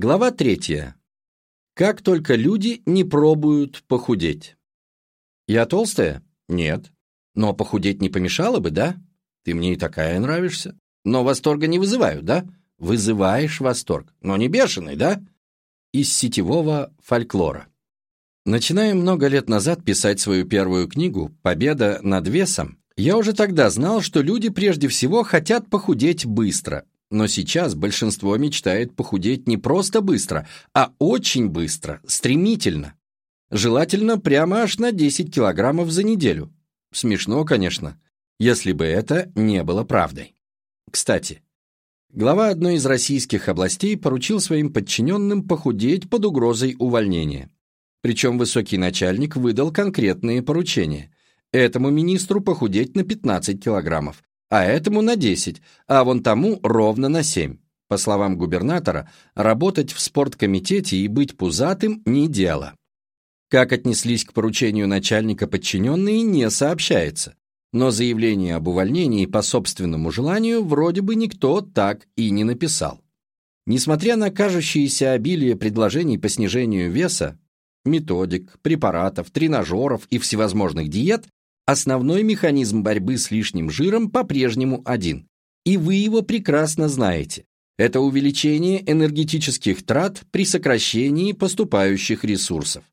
Глава третья. Как только люди не пробуют похудеть. Я толстая? Нет. Но похудеть не помешало бы, да? Ты мне и такая нравишься. Но восторга не вызываю, да? Вызываешь восторг, но не бешеный, да? Из сетевого фольклора. Начиная много лет назад писать свою первую книгу «Победа над весом», я уже тогда знал, что люди прежде всего хотят похудеть быстро, но сейчас большинство мечтает похудеть не просто быстро, а очень быстро, стремительно. Желательно прямо аж на 10 килограммов за неделю. Смешно, конечно, если бы это не было правдой. Кстати, глава одной из российских областей поручил своим подчиненным похудеть под угрозой увольнения. Причем высокий начальник выдал конкретные поручения. Этому министру похудеть на 15 килограммов, а этому на 10, а вон тому ровно на 7. По словам губернатора, работать в спорткомитете и быть пузатым – не дело. Как отнеслись к поручению начальника подчиненные, не сообщается. Но заявление об увольнении по собственному желанию вроде бы никто так и не написал. Несмотря на кажущееся обилие предложений по снижению веса, методик, препаратов, тренажеров и всевозможных диет, Основной механизм борьбы с лишним жиром по-прежнему один. И вы его прекрасно знаете. Это увеличение энергетических трат при сокращении поступающих ресурсов.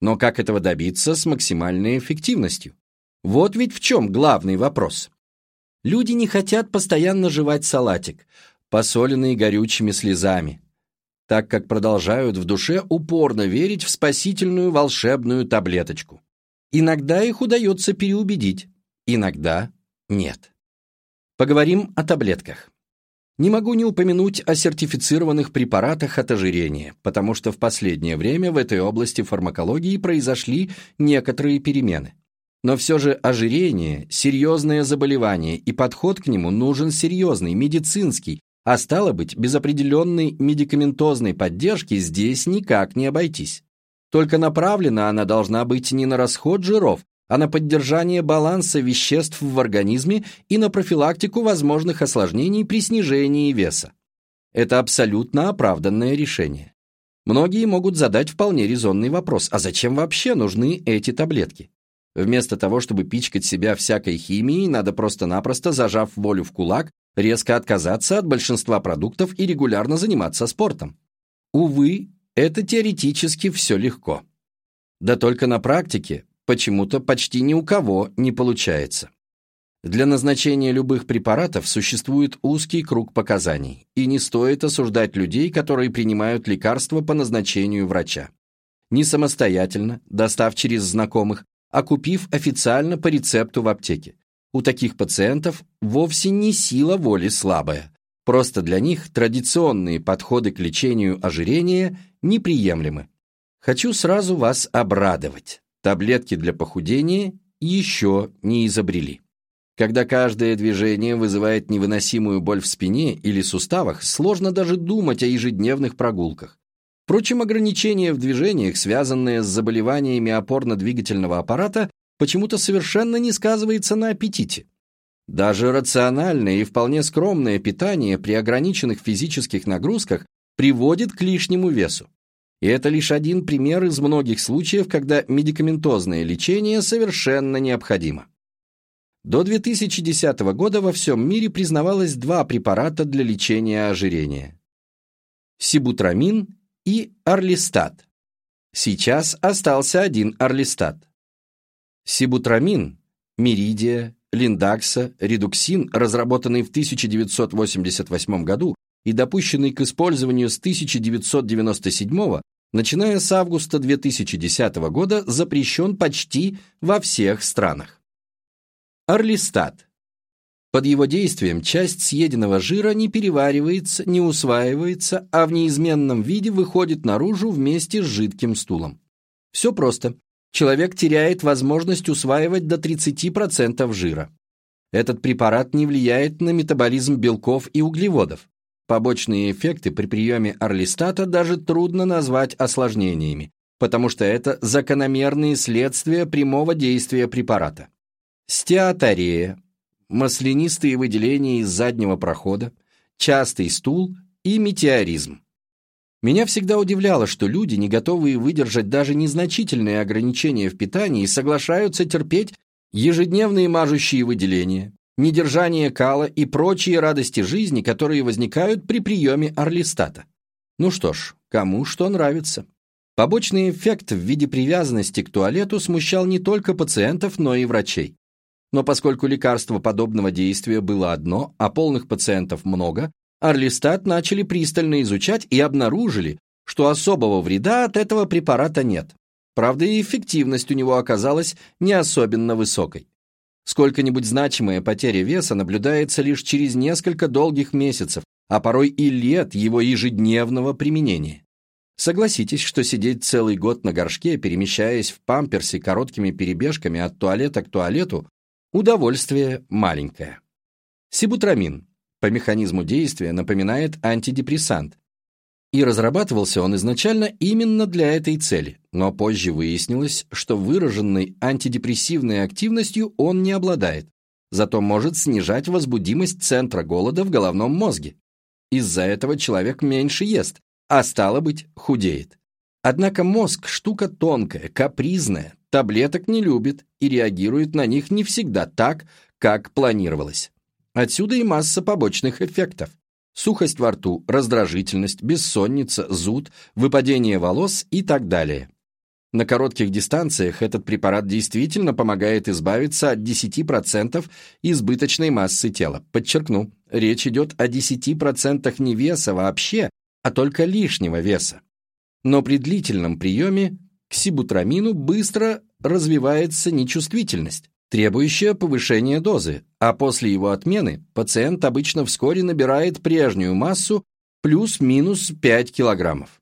Но как этого добиться с максимальной эффективностью? Вот ведь в чем главный вопрос. Люди не хотят постоянно жевать салатик, посоленный горючими слезами, так как продолжают в душе упорно верить в спасительную волшебную таблеточку. Иногда их удается переубедить, иногда нет. Поговорим о таблетках. Не могу не упомянуть о сертифицированных препаратах от ожирения, потому что в последнее время в этой области фармакологии произошли некоторые перемены. Но все же ожирение – серьезное заболевание, и подход к нему нужен серьезный, медицинский, а стало быть, без определенной медикаментозной поддержки здесь никак не обойтись. Только направлена она должна быть не на расход жиров, а на поддержание баланса веществ в организме и на профилактику возможных осложнений при снижении веса. Это абсолютно оправданное решение. Многие могут задать вполне резонный вопрос, а зачем вообще нужны эти таблетки? Вместо того, чтобы пичкать себя всякой химией, надо просто-напросто, зажав волю в кулак, резко отказаться от большинства продуктов и регулярно заниматься спортом. Увы, это теоретически все легко. Да только на практике почему-то почти ни у кого не получается. Для назначения любых препаратов существует узкий круг показаний, и не стоит осуждать людей, которые принимают лекарства по назначению врача. Не самостоятельно, достав через знакомых, а купив официально по рецепту в аптеке. У таких пациентов вовсе не сила воли слабая. Просто для них традиционные подходы к лечению ожирения неприемлемы. Хочу сразу вас обрадовать. Таблетки для похудения еще не изобрели. Когда каждое движение вызывает невыносимую боль в спине или суставах, сложно даже думать о ежедневных прогулках. Впрочем, ограничения в движениях, связанные с заболеваниями опорно-двигательного аппарата, почему-то совершенно не сказывается на аппетите. Даже рациональное и вполне скромное питание при ограниченных физических нагрузках приводит к лишнему весу. И это лишь один пример из многих случаев, когда медикаментозное лечение совершенно необходимо. До 2010 года во всем мире признавалось два препарата для лечения ожирения. Сибутрамин и орлистат. Сейчас остался один орлистат. Сибутрамин, Миридия, Линдакса, редуксин, разработанный в 1988 году, и допущенный к использованию с 1997 начиная с августа 2010 года, запрещен почти во всех странах. Орлистат. Под его действием часть съеденного жира не переваривается, не усваивается, а в неизменном виде выходит наружу вместе с жидким стулом. Все просто. Человек теряет возможность усваивать до 30% жира. Этот препарат не влияет на метаболизм белков и углеводов. Побочные эффекты при приеме орлистата даже трудно назвать осложнениями, потому что это закономерные следствия прямого действия препарата. Стеаторея, маслянистые выделения из заднего прохода, частый стул и метеоризм. Меня всегда удивляло, что люди, не готовые выдержать даже незначительные ограничения в питании, соглашаются терпеть ежедневные мажущие выделения, недержание кала и прочие радости жизни, которые возникают при приеме орлистата. Ну что ж, кому что нравится. Побочный эффект в виде привязанности к туалету смущал не только пациентов, но и врачей. Но поскольку лекарство подобного действия было одно, а полных пациентов много, Орлистат начали пристально изучать и обнаружили, что особого вреда от этого препарата нет. Правда, и эффективность у него оказалась не особенно высокой. Сколько-нибудь значимая потеря веса наблюдается лишь через несколько долгих месяцев, а порой и лет его ежедневного применения. Согласитесь, что сидеть целый год на горшке, перемещаясь в памперсе короткими перебежками от туалета к туалету, удовольствие маленькое. Сибутрамин по механизму действия напоминает антидепрессант, и разрабатывался он изначально именно для этой цели, но позже выяснилось, что выраженной антидепрессивной активностью он не обладает, зато может снижать возбудимость центра голода в головном мозге. Из-за этого человек меньше ест, а стало быть, худеет. Однако мозг – штука тонкая, капризная, таблеток не любит и реагирует на них не всегда так, как планировалось. Отсюда и масса побочных эффектов. Сухость во рту, раздражительность, бессонница, зуд, выпадение волос и так далее. На коротких дистанциях этот препарат действительно помогает избавиться от 10% избыточной массы тела. Подчеркну, речь идет о 10% не веса вообще, а только лишнего веса. Но при длительном приеме к сибутрамину быстро развивается нечувствительность требующая повышения дозы, а после его отмены пациент обычно вскоре набирает прежнюю массу плюс-минус 5 килограммов.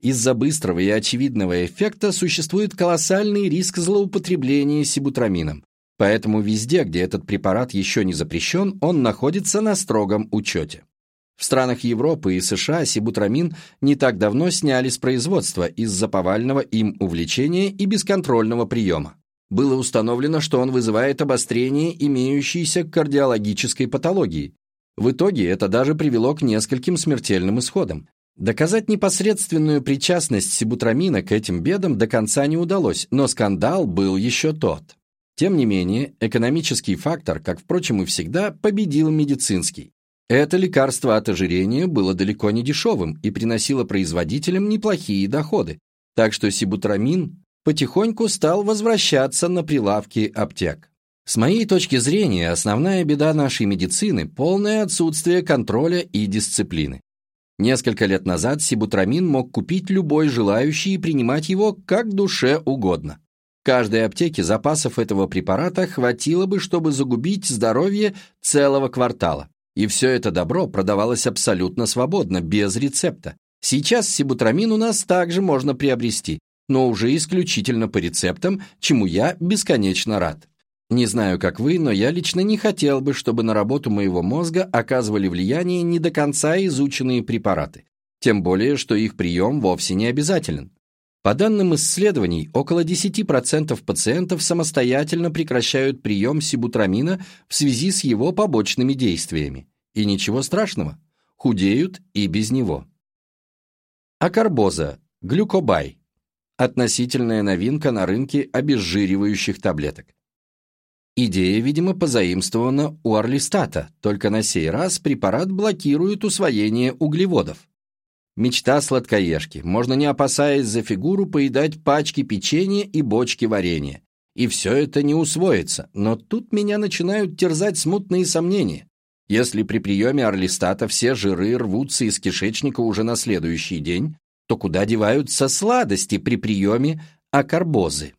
Из-за быстрого и очевидного эффекта существует колоссальный риск злоупотребления сибутрамином, поэтому везде, где этот препарат еще не запрещен, он находится на строгом учете. В странах Европы и США сибутрамин не так давно сняли с производства из-за повального им увлечения и бесконтрольного приема было установлено, что он вызывает обострение имеющейся кардиологической патологии. В итоге это даже привело к нескольким смертельным исходам. Доказать непосредственную причастность сибутрамина к этим бедам до конца не удалось, но скандал был еще тот. Тем не менее, экономический фактор, как, впрочем, и всегда, победил медицинский. Это лекарство от ожирения было далеко не дешевым и приносило производителям неплохие доходы, так что сибутрамин потихоньку стал возвращаться на прилавки аптек. С моей точки зрения, основная беда нашей медицины – полное отсутствие контроля и дисциплины. Несколько лет назад сибутрамин мог купить любой желающий и принимать его как душе угодно. Каждой аптеке запасов этого препарата хватило бы, чтобы загубить здоровье целого квартала. И все это добро продавалось абсолютно свободно, без рецепта. Сейчас сибутрамин у нас также можно приобрести, но уже исключительно по рецептам, чему я бесконечно рад. Не знаю, как вы, но я лично не хотел бы, чтобы на работу моего мозга оказывали влияние не до конца изученные препараты, тем более, что их прием вовсе не обязателен. По данным исследований, около 10% пациентов самостоятельно прекращают прием сибутрамина в связи с его побочными действиями. И ничего страшного, худеют и без него. Акарбоза, глюкобай, относительная новинка на рынке обезжиривающих таблеток. Идея, видимо, позаимствована у орлистата, только на сей раз препарат блокирует усвоение углеводов. Мечта сладкоежки. Можно, не опасаясь за фигуру, поедать пачки печенья и бочки варенья. И все это не усвоится, но тут меня начинают терзать смутные сомнения. Если при приеме орлистата все жиры рвутся из кишечника уже на следующий день, то куда деваются сладости при приеме акарбозы?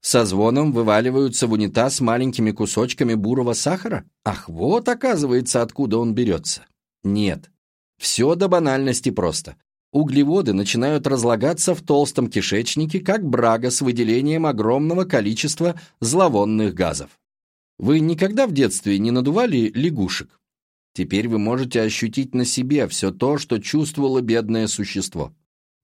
Со звоном вываливаются в унитаз маленькими кусочками бурого сахара? Ах, вот оказывается, откуда он берется. Нет, все до банальности просто. Углеводы начинают разлагаться в толстом кишечнике, как брага с выделением огромного количества зловонных газов. Вы никогда в детстве не надували лягушек? Теперь вы можете ощутить на себе все то, что чувствовало бедное существо.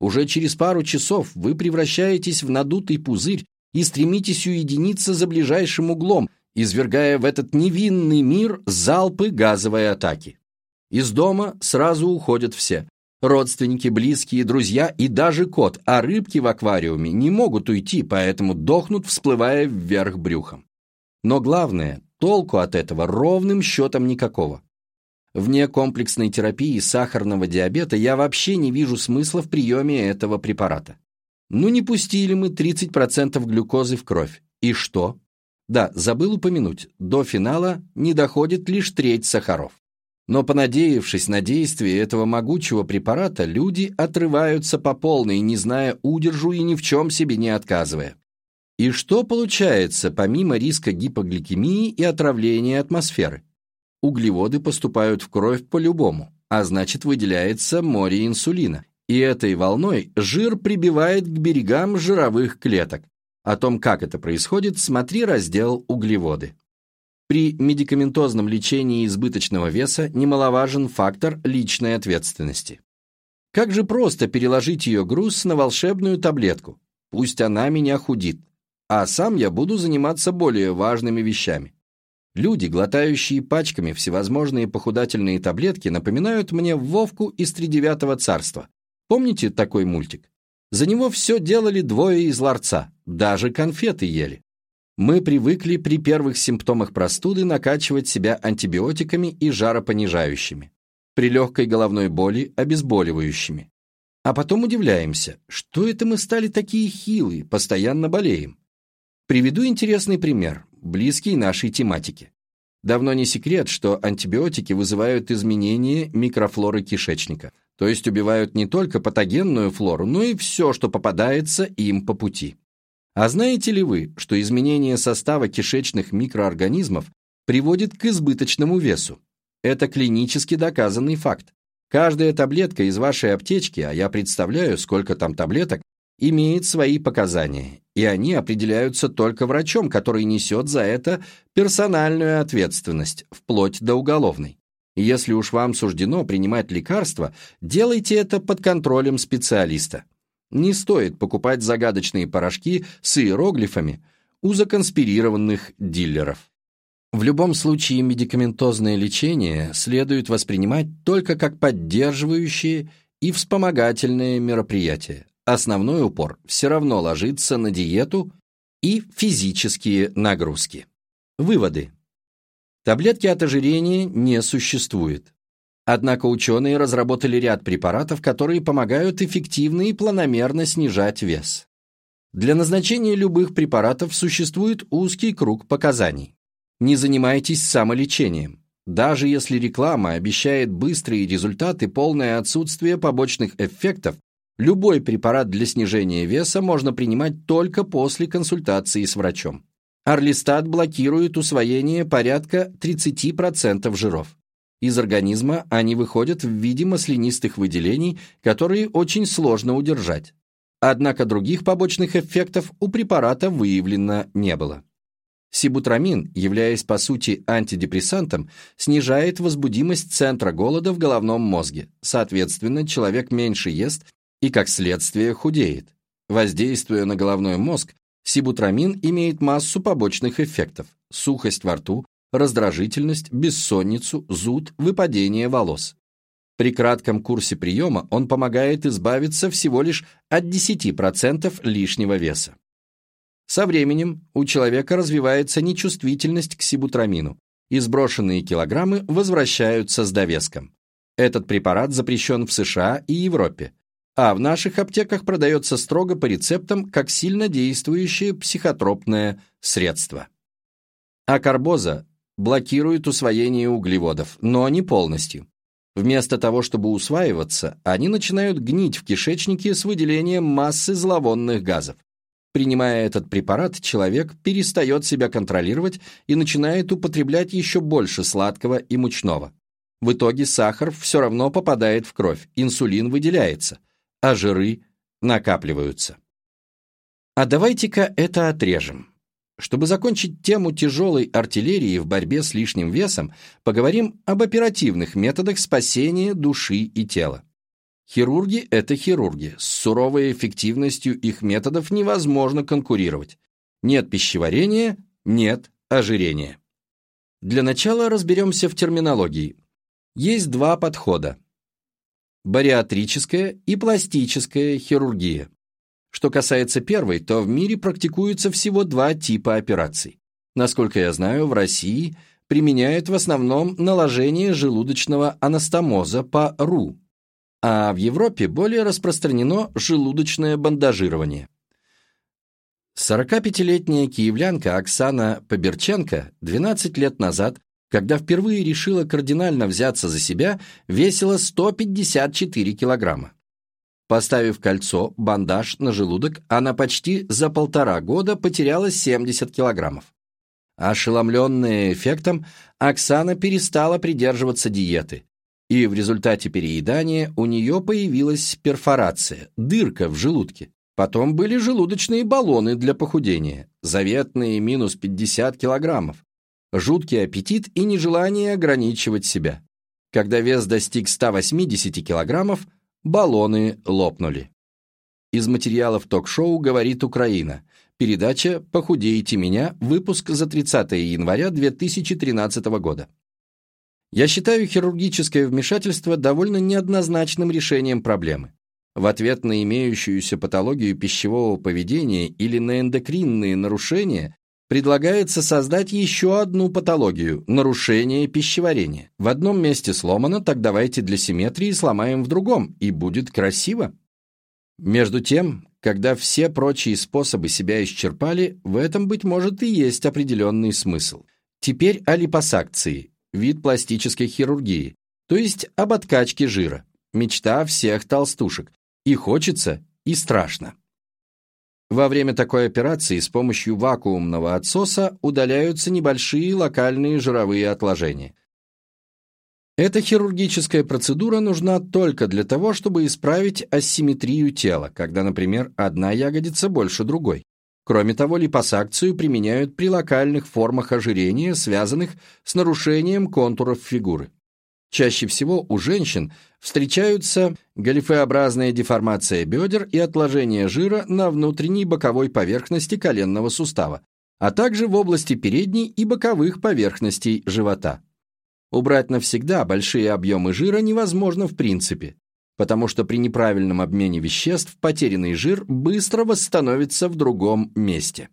Уже через пару часов вы превращаетесь в надутый пузырь и стремитесь уединиться за ближайшим углом, извергая в этот невинный мир залпы газовой атаки. Из дома сразу уходят все. Родственники, близкие, друзья и даже кот, а рыбки в аквариуме не могут уйти, поэтому дохнут, всплывая вверх брюхом. Но главное, толку от этого ровным счетом никакого. Вне комплексной терапии сахарного диабета я вообще не вижу смысла в приеме этого препарата. Ну не пустили мы 30% глюкозы в кровь. И что? Да, забыл упомянуть, до финала не доходит лишь треть сахаров. Но понадеявшись на действие этого могучего препарата, люди отрываются по полной, не зная удержу и ни в чем себе не отказывая. И что получается, помимо риска гипогликемии и отравления атмосферы? Углеводы поступают в кровь по-любому, а значит выделяется море инсулина. И этой волной жир прибивает к берегам жировых клеток. О том, как это происходит, смотри раздел «Углеводы». При медикаментозном лечении избыточного веса немаловажен фактор личной ответственности. Как же просто переложить ее груз на волшебную таблетку? Пусть она меня худит, а сам я буду заниматься более важными вещами. Люди, глотающие пачками всевозможные похудательные таблетки, напоминают мне Вовку из Тридевятого царства. Помните такой мультик? За него все делали двое из ларца, даже конфеты ели. Мы привыкли при первых симптомах простуды накачивать себя антибиотиками и жаропонижающими, при легкой головной боли – обезболивающими. А потом удивляемся, что это мы стали такие хилые, постоянно болеем. Приведу интересный пример, близкий нашей тематике. Давно не секрет, что антибиотики вызывают изменения микрофлоры кишечника, то есть убивают не только патогенную флору, но и все, что попадается им по пути. А знаете ли вы, что изменение состава кишечных микроорганизмов приводит к избыточному весу? Это клинически доказанный факт. Каждая таблетка из вашей аптечки, а я представляю, сколько там таблеток, имеет свои показания, и они определяются только врачом, который несет за это персональную ответственность, вплоть до уголовной. Если уж вам суждено принимать лекарства, делайте это под контролем специалиста. Не стоит покупать загадочные порошки с иероглифами у законспирированных дилеров. В любом случае медикаментозное лечение следует воспринимать только как поддерживающее и вспомогательное мероприятие. Основной упор все равно ложится на диету и физические нагрузки. Выводы. Таблетки от ожирения не существует. Однако ученые разработали ряд препаратов, которые помогают эффективно и планомерно снижать вес. Для назначения любых препаратов существует узкий круг показаний. Не занимайтесь самолечением. Даже если реклама обещает быстрые результаты, полное отсутствие побочных эффектов, любой препарат для снижения веса можно принимать только после консультации с врачом. Орлистат блокирует усвоение порядка 30% жиров. Из организма они выходят в виде маслянистых выделений, которые очень сложно удержать. Однако других побочных эффектов у препарата выявлено не было. Сибутрамин, являясь по сути антидепрессантом, снижает возбудимость центра голода в головном мозге. Соответственно, человек меньше ест и, как следствие, худеет. Воздействуя на головной мозг, сибутрамин имеет массу побочных эффектов – сухость во рту, раздражительность, бессонницу, зуд, выпадение волос. При кратком курсе приема он помогает избавиться всего лишь от 10% лишнего веса. Со временем у человека развивается нечувствительность к сибутрамину, и сброшенные килограммы возвращаются с довеском. Этот препарат запрещен в США и Европе, а в наших аптеках продается строго по рецептам как сильно действующее психотропное средство. Акарбоза блокирует усвоение углеводов, но не полностью. Вместо того, чтобы усваиваться, они начинают гнить в кишечнике с выделением массы зловонных газов. Принимая этот препарат, человек перестает себя контролировать и начинает употреблять еще больше сладкого и мучного. В итоге сахар все равно попадает в кровь, инсулин выделяется, а жиры накапливаются. А давайте-ка это отрежем. Чтобы закончить тему тяжелой артиллерии в борьбе с лишним весом, поговорим об оперативных методах спасения души и тела. Хирурги – это хирурги. С суровой эффективностью их методов невозможно конкурировать. Нет пищеварения – нет ожирения. Для начала разберемся в терминологии. Есть два подхода. Бариатрическая и пластическая хирургия. Что касается первой, то в мире практикуется всего два типа операций. Насколько я знаю, в России применяют в основном наложение желудочного анастомоза по РУ, а в Европе более распространено желудочное бандажирование. 45-летняя киевлянка Оксана Поберченко 12 лет назад, когда впервые решила кардинально взяться за себя, весила 154 килограмма. Поставив кольцо, бандаж на желудок, она почти за полтора года потеряла 70 килограммов. Ошеломленная эффектом, Оксана перестала придерживаться диеты, и в результате переедания у нее появилась перфорация, дырка в желудке. Потом были желудочные баллоны для похудения, заветные минус 50 килограммов, жуткий аппетит и нежелание ограничивать себя. Когда вес достиг 180 килограммов, баллоны лопнули. Из материалов ток-шоу «Говорит Украина», передача «Похудеете меня», выпуск за 30 января 2013 года. Я считаю хирургическое вмешательство довольно неоднозначным решением проблемы. В ответ на имеющуюся патологию пищевого поведения или на эндокринные нарушения предлагается создать еще одну патологию – нарушение пищеварения. В одном месте сломано, так давайте для симметрии сломаем в другом, и будет красиво. Между тем, когда все прочие способы себя исчерпали, в этом, быть может, и есть определенный смысл. Теперь о липосакции, вид пластической хирургии, то есть об откачке жира. Мечта всех толстушек, и хочется, и страшно. Во время такой операции с помощью вакуумного отсоса удаляются небольшие локальные жировые отложения. Эта хирургическая процедура нужна только для того, чтобы исправить асимметрию тела, когда, например, одна ягодица больше другой. Кроме того, липосакцию применяют при локальных формах ожирения, связанных с нарушением контуров фигуры. Чаще всего у женщин встречаются галифеобразная деформация бедер и отложение жира на внутренней боковой поверхности коленного сустава, а также в области передней и боковых поверхностей живота. Убрать навсегда большие объемы жира невозможно в принципе, потому что при неправильном обмене веществ потерянный жир быстро восстановится в другом месте.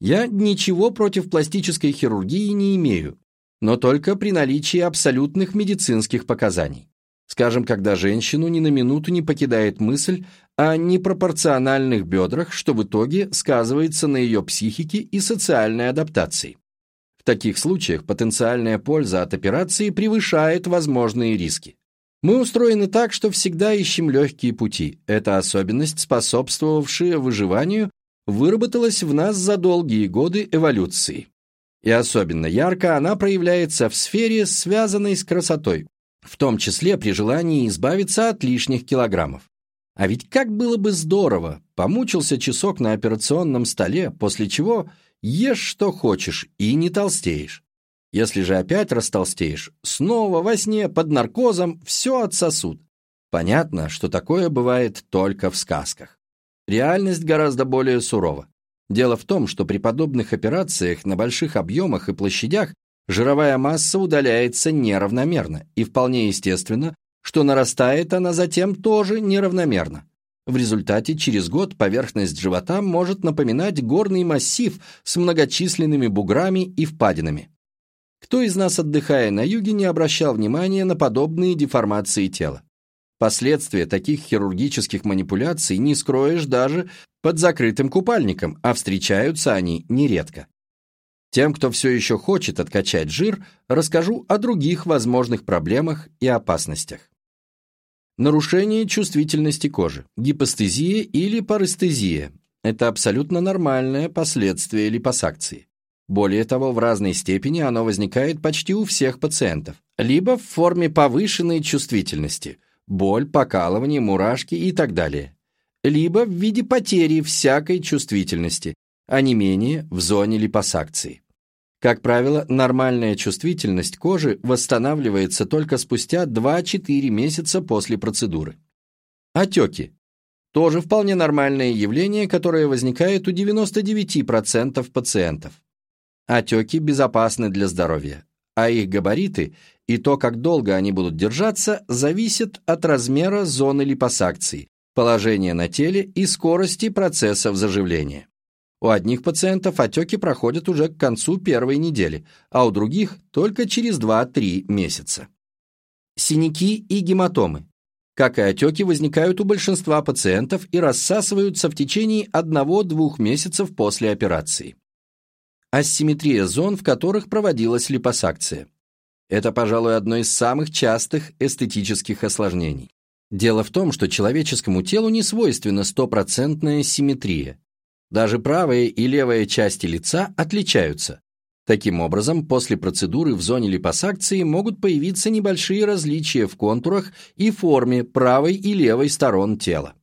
Я ничего против пластической хирургии не имею, но только при наличии абсолютных медицинских показаний. Скажем, когда женщину ни на минуту не покидает мысль о непропорциональных бедрах, что в итоге сказывается на ее психике и социальной адаптации. В таких случаях потенциальная польза от операции превышает возможные риски. Мы устроены так, что всегда ищем легкие пути. Эта особенность, способствовавшая выживанию, выработалась в нас за долгие годы эволюции. И особенно ярко она проявляется в сфере, связанной с красотой, в том числе при желании избавиться от лишних килограммов. А ведь как было бы здорово, помучился часок на операционном столе, после чего ешь что хочешь и не толстеешь. Если же опять растолстеешь, снова во сне под наркозом все отсосут. Понятно, что такое бывает только в сказках. Реальность гораздо более сурова. Дело в том, что при подобных операциях на больших объемах и площадях жировая масса удаляется неравномерно, и вполне естественно, что нарастает она затем тоже неравномерно. В результате через год поверхность живота может напоминать горный массив с многочисленными буграми и впадинами. Кто из нас, отдыхая на юге, не обращал внимания на подобные деформации тела? Последствия таких хирургических манипуляций не скроешь даже под закрытым купальником, а встречаются они нередко. Тем, кто все еще хочет откачать жир, расскажу о других возможных проблемах и опасностях. Нарушение чувствительности кожи, гипостезия или парестезия – это абсолютно нормальное последствие липосакции. Более того, в разной степени оно возникает почти у всех пациентов, либо в форме повышенной чувствительности – боль, покалывание, мурашки и так далее. Либо в виде потери всякой чувствительности, а не менее в зоне липосакции. Как правило, нормальная чувствительность кожи восстанавливается только спустя 2-4 месяца после процедуры. Отеки. Тоже вполне нормальное явление, которое возникает у 99% пациентов. Отеки безопасны для здоровья. А их габариты и то, как долго они будут держаться, зависят от размера зоны липосакции, положения на теле и скорости процессов заживления. У одних пациентов отеки проходят уже к концу первой недели, а у других только через 2-3 месяца. Синяки и гематомы. Как и отеки, возникают у большинства пациентов и рассасываются в течение 1-2 месяцев после операции. Асимметрия зон, в которых проводилась липосакция. Это, пожалуй, одно из самых частых эстетических осложнений. Дело в том, что человеческому телу не свойственна стопроцентная симметрия. Даже правая и левая части лица отличаются. Таким образом, после процедуры в зоне липосакции могут появиться небольшие различия в контурах и форме правой и левой сторон тела.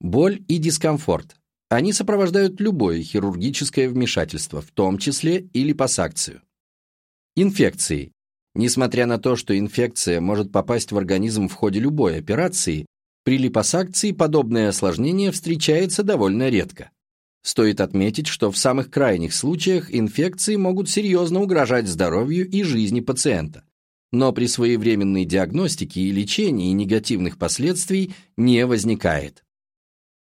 Боль и дискомфорт. Они сопровождают любое хирургическое вмешательство, в том числе и липосакцию. Инфекции. Несмотря на то, что инфекция может попасть в организм в ходе любой операции, при липосакции подобное осложнение встречается довольно редко. Стоит отметить, что в самых крайних случаях инфекции могут серьезно угрожать здоровью и жизни пациента. Но при своевременной диагностике и лечении негативных последствий не возникает.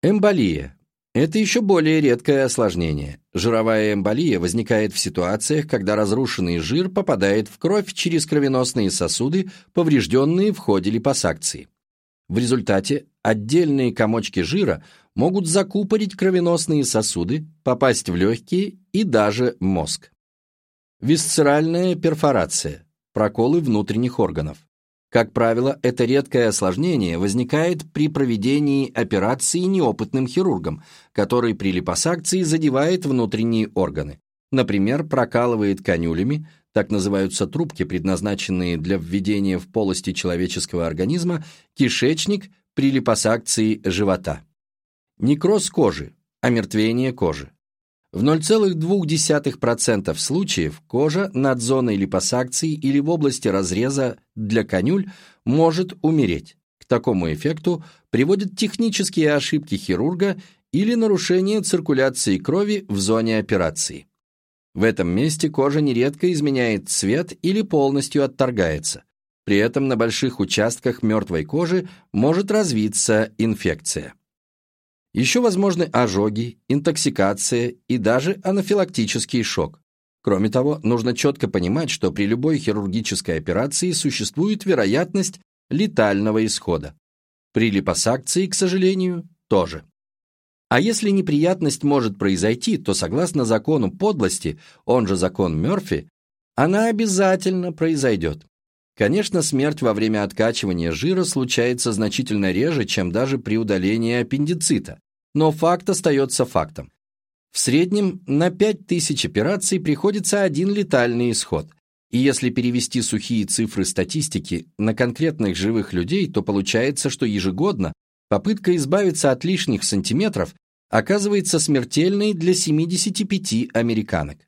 Эмболия это еще более редкое осложнение. Жировая эмболия возникает в ситуациях, когда разрушенный жир попадает в кровь через кровеносные сосуды, поврежденные в ходе липосакции. В результате отдельные комочки жира могут закупорить кровеносные сосуды, попасть в легкие и даже мозг. Висцеральная перфорация – проколы внутренних органов. Как правило, это редкое осложнение возникает при проведении операции неопытным хирургом, который при липосакции задевает внутренние органы. Например, прокалывает канюлями, так называются трубки, предназначенные для введения в полости человеческого организма, кишечник при липосакции живота. Некроз кожи, омертвение кожи. В 0,2% случаев кожа над зоной липосакции или в области разреза для канюль может умереть. К такому эффекту приводят технические ошибки хирурга или нарушение циркуляции крови в зоне операции. В этом месте кожа нередко изменяет цвет или полностью отторгается. При этом на больших участках мертвой кожи может развиться инфекция. Еще возможны ожоги, интоксикация и даже анафилактический шок. Кроме того, нужно четко понимать, что при любой хирургической операции существует вероятность летального исхода. При липосакции, к сожалению, тоже. А если неприятность может произойти, то согласно закону подлости, он же закон Мёрфи, она обязательно произойдет. Конечно, смерть во время откачивания жира случается значительно реже, чем даже при удалении аппендицита, но факт остается фактом. В среднем на 5000 операций приходится один летальный исход. И если перевести сухие цифры статистики на конкретных живых людей, то получается, что ежегодно попытка избавиться от лишних сантиметров оказывается смертельной для 75 американок.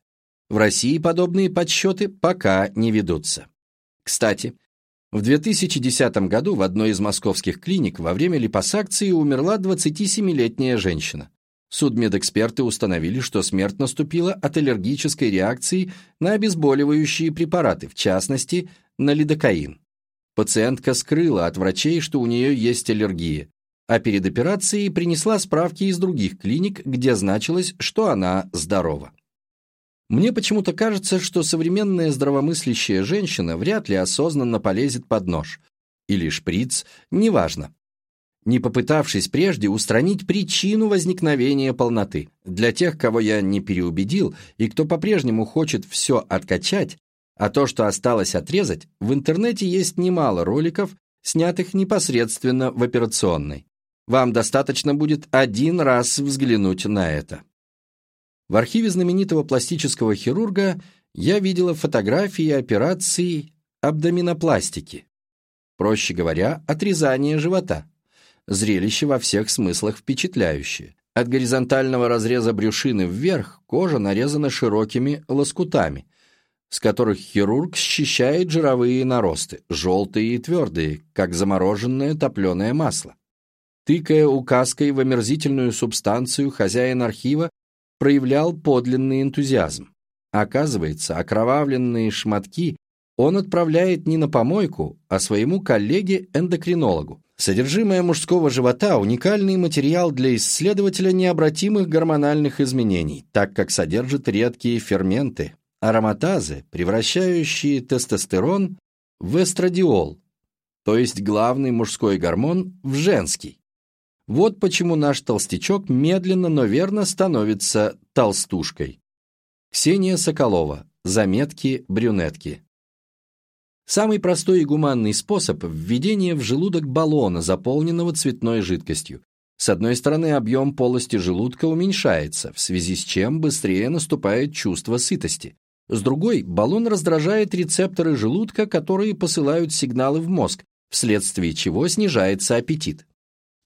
В России подобные подсчеты пока не ведутся. Кстати, в 2010 году в одной из московских клиник во время липосакции умерла 27-летняя женщина. Судмедэксперты установили, что смерть наступила от аллергической реакции на обезболивающие препараты, в частности, на лидокаин. Пациентка скрыла от врачей, что у нее есть аллергия, а перед операцией принесла справки из других клиник, где значилось, что она здорова. Мне почему-то кажется, что современная здравомыслящая женщина вряд ли осознанно полезет под нож. Или шприц, неважно. Не попытавшись прежде устранить причину возникновения полноты. Для тех, кого я не переубедил и кто по-прежнему хочет все откачать, а то, что осталось отрезать, в интернете есть немало роликов, снятых непосредственно в операционной. Вам достаточно будет один раз взглянуть на это. В архиве знаменитого пластического хирурга я видела фотографии операции абдоминопластики. Проще говоря, отрезание живота. Зрелище во всех смыслах впечатляющее. От горизонтального разреза брюшины вверх кожа нарезана широкими лоскутами, с которых хирург счищает жировые наросты, желтые и твердые, как замороженное топленое масло. Тыкая указкой в омерзительную субстанцию, хозяин архива проявлял подлинный энтузиазм. Оказывается, окровавленные шматки он отправляет не на помойку, а своему коллеге-эндокринологу. Содержимое мужского живота – уникальный материал для исследователя необратимых гормональных изменений, так как содержит редкие ферменты, ароматазы, превращающие тестостерон в эстрадиол, то есть главный мужской гормон, в женский. Вот почему наш толстячок медленно, но верно становится толстушкой. Ксения Соколова. Заметки брюнетки. Самый простой и гуманный способ – введение в желудок баллона, заполненного цветной жидкостью. С одной стороны, объем полости желудка уменьшается, в связи с чем быстрее наступает чувство сытости. С другой, баллон раздражает рецепторы желудка, которые посылают сигналы в мозг, вследствие чего снижается аппетит.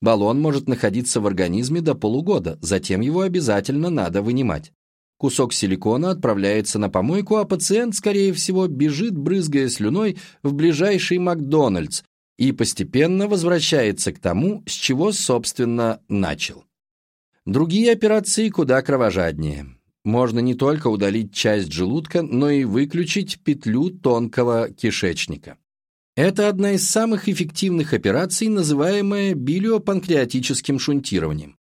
Баллон может находиться в организме до полугода, затем его обязательно надо вынимать. Кусок силикона отправляется на помойку, а пациент, скорее всего, бежит, брызгая слюной, в ближайший Макдональдс и постепенно возвращается к тому, с чего, собственно, начал. Другие операции куда кровожаднее. Можно не только удалить часть желудка, но и выключить петлю тонкого кишечника. Это одна из самых эффективных операций, называемая билиопанкреатическим шунтированием.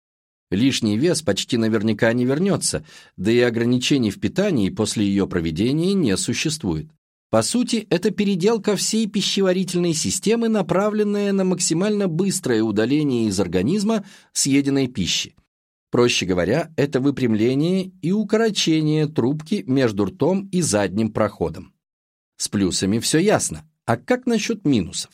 Лишний вес почти наверняка не вернется, да и ограничений в питании после ее проведения не существует. По сути, это переделка всей пищеварительной системы, направленная на максимально быстрое удаление из организма съеденной пищи. Проще говоря, это выпрямление и укорочение трубки между ртом и задним проходом. С плюсами все ясно. А как насчет минусов?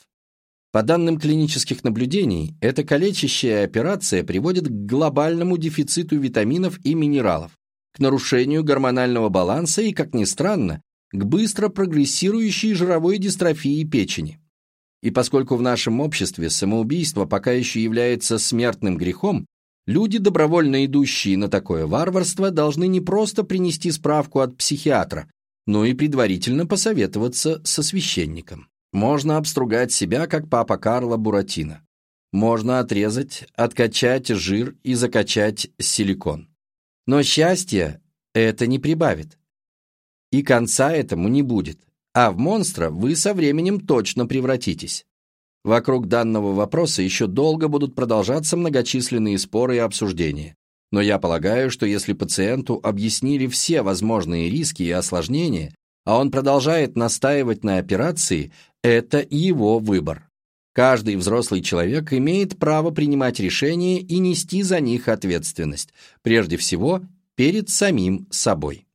По данным клинических наблюдений, эта калечащая операция приводит к глобальному дефициту витаминов и минералов, к нарушению гормонального баланса и, как ни странно, к быстро прогрессирующей жировой дистрофии печени. И поскольку в нашем обществе самоубийство пока еще является смертным грехом, люди, добровольно идущие на такое варварство, должны не просто принести справку от психиатра, но и предварительно посоветоваться со священником. Можно обстругать себя, как папа Карло Буратино. Можно отрезать, откачать жир и закачать силикон. Но счастье это не прибавит. И конца этому не будет. А в монстра вы со временем точно превратитесь. Вокруг данного вопроса еще долго будут продолжаться многочисленные споры и обсуждения. Но я полагаю, что если пациенту объяснили все возможные риски и осложнения, а он продолжает настаивать на операции, это его выбор. Каждый взрослый человек имеет право принимать решения и нести за них ответственность, прежде всего перед самим собой.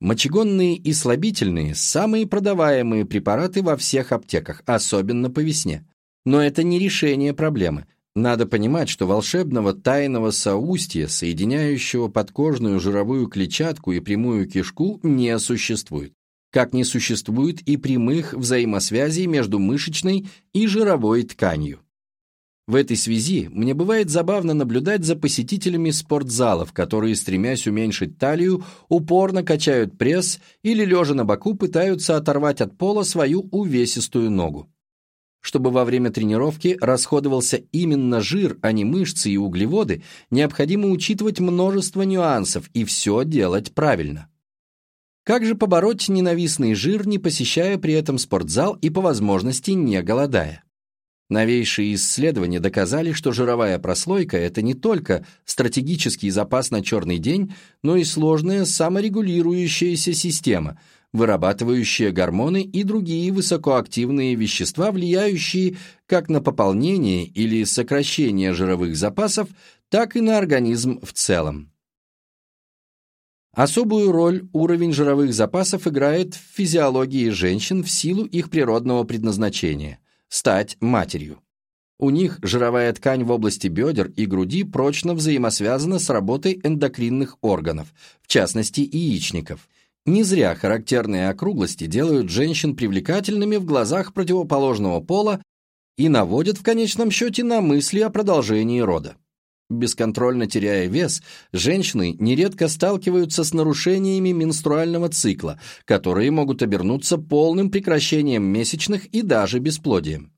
Мочегонные и слабительные – самые продаваемые препараты во всех аптеках, особенно по весне. Но это не решение проблемы. Надо понимать, что волшебного тайного соустья, соединяющего подкожную жировую клетчатку и прямую кишку, не существует как не существует и прямых взаимосвязей между мышечной и жировой тканью. В этой связи мне бывает забавно наблюдать за посетителями спортзалов, которые, стремясь уменьшить талию, упорно качают пресс или, лежа на боку, пытаются оторвать от пола свою увесистую ногу. Чтобы во время тренировки расходовался именно жир, а не мышцы и углеводы, необходимо учитывать множество нюансов и все делать правильно. Как же побороть ненавистный жир, не посещая при этом спортзал и по возможности не голодая? Новейшие исследования доказали, что жировая прослойка – это не только стратегический запас на черный день, но и сложная саморегулирующаяся система, вырабатывающая гормоны и другие высокоактивные вещества, влияющие как на пополнение или сокращение жировых запасов, так и на организм в целом. Особую роль уровень жировых запасов играет в физиологии женщин в силу их природного предназначения – стать матерью. У них жировая ткань в области бедер и груди прочно взаимосвязана с работой эндокринных органов, в частности яичников. Не зря характерные округлости делают женщин привлекательными в глазах противоположного пола и наводят в конечном счете на мысли о продолжении рода. Бесконтрольно теряя вес, женщины нередко сталкиваются с нарушениями менструального цикла, которые могут обернуться полным прекращением месячных и даже бесплодием.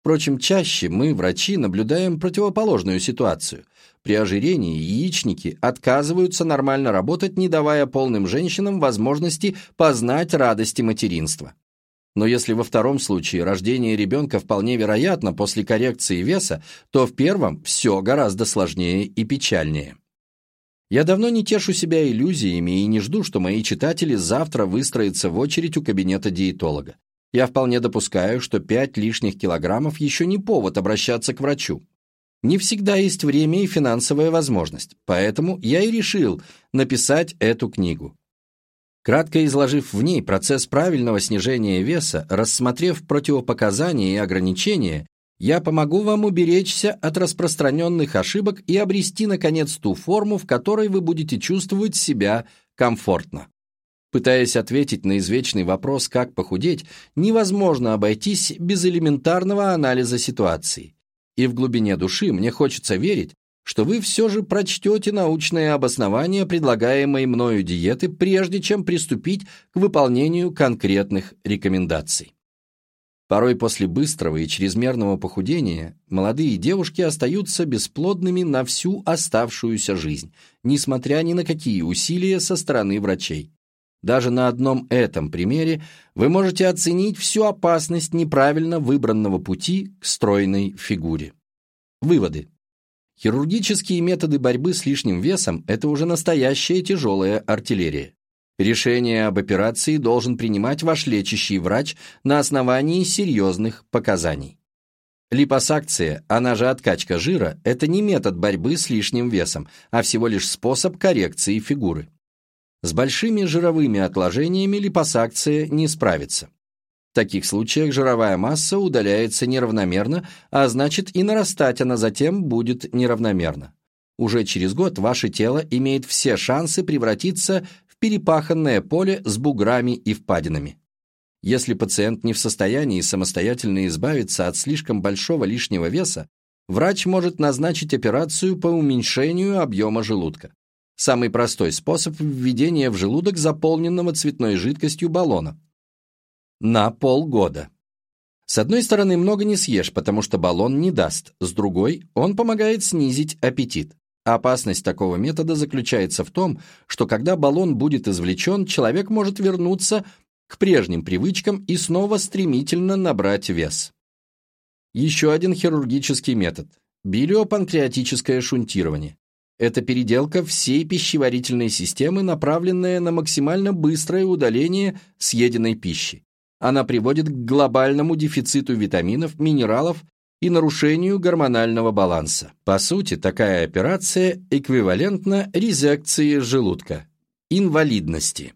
Впрочем, чаще мы, врачи, наблюдаем противоположную ситуацию. При ожирении яичники отказываются нормально работать, не давая полным женщинам возможности познать радости материнства. Но если во втором случае рождение ребенка вполне вероятно после коррекции веса, то в первом все гораздо сложнее и печальнее. Я давно не тешу себя иллюзиями и не жду, что мои читатели завтра выстроятся в очередь у кабинета диетолога. Я вполне допускаю, что 5 лишних килограммов еще не повод обращаться к врачу. Не всегда есть время и финансовая возможность, поэтому я и решил написать эту книгу. Кратко изложив в ней процесс правильного снижения веса, рассмотрев противопоказания и ограничения, я помогу вам уберечься от распространенных ошибок и обрести, наконец, ту форму, в которой вы будете чувствовать себя комфортно. Пытаясь ответить на извечный вопрос «как похудеть», невозможно обойтись без элементарного анализа ситуации. И в глубине души мне хочется верить, что вы все же прочтете научные обоснования предлагаемой мною диеты, прежде чем приступить к выполнению конкретных рекомендаций. Порой после быстрого и чрезмерного похудения молодые девушки остаются бесплодными на всю оставшуюся жизнь, несмотря ни на какие усилия со стороны врачей. Даже на одном этом примере вы можете оценить всю опасность неправильно выбранного пути к стройной фигуре. Выводы. Хирургические методы борьбы с лишним весом – это уже настоящая тяжелая артиллерия. Решение об операции должен принимать ваш лечащий врач на основании серьезных показаний. Липосакция, она же откачка жира, это не метод борьбы с лишним весом, а всего лишь способ коррекции фигуры. С большими жировыми отложениями липосакция не справится. В таких случаях жировая масса удаляется неравномерно, а значит и нарастать она затем будет неравномерно. Уже через год ваше тело имеет все шансы превратиться перепаханное поле с буграми и впадинами. Если пациент не в состоянии самостоятельно избавиться от слишком большого лишнего веса, врач может назначить операцию по уменьшению объема желудка. Самый простой способ введения в желудок заполненного цветной жидкостью баллона. На полгода. С одной стороны, много не съешь, потому что баллон не даст, с другой, он помогает снизить аппетит. Опасность такого метода заключается в том, что когда баллон будет извлечен, человек может вернуться к прежним привычкам и снова стремительно набрать вес. Еще один хирургический метод – билиопанкреатическое шунтирование. Это переделка всей пищеварительной системы, направленная на максимально быстрое удаление съеденной пищи. Она приводит к глобальному дефициту витаминов, минералов и нарушению гормонального баланса. По сути, такая операция эквивалентна резекции желудка, инвалидности.